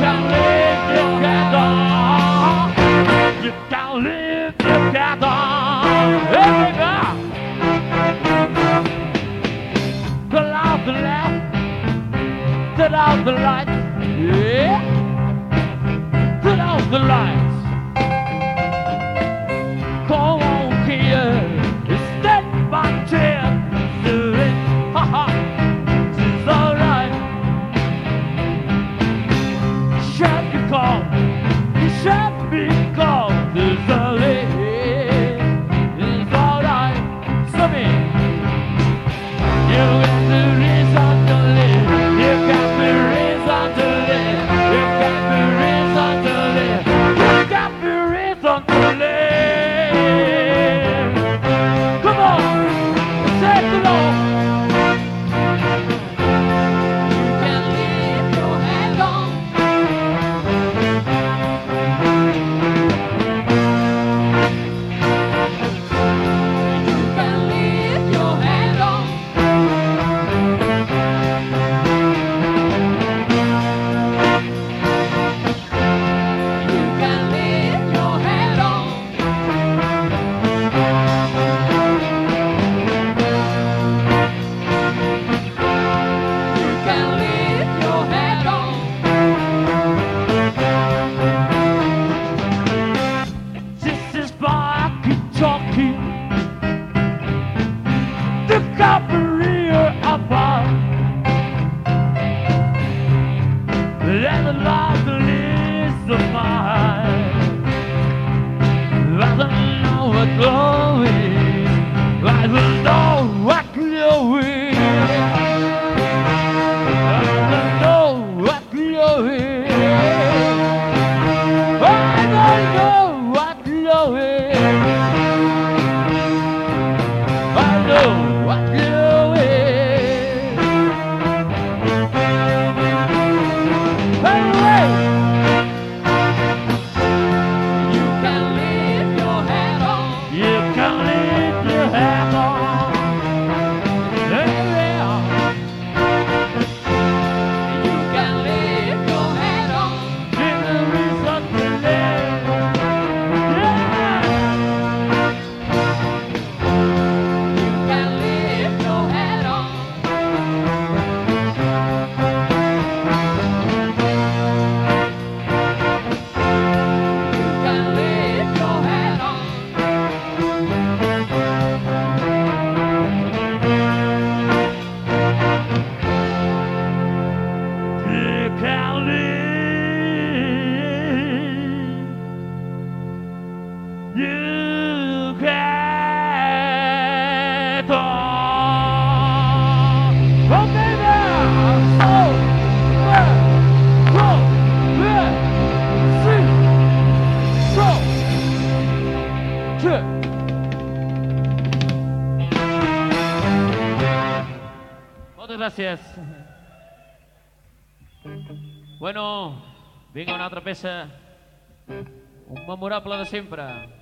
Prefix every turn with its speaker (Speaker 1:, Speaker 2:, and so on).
Speaker 1: live together. You can live together. Hey, baby. Pull the light. the right. Yeah. glory. gracias. Bueno, vinga una altra peça. Un memorable de sempre.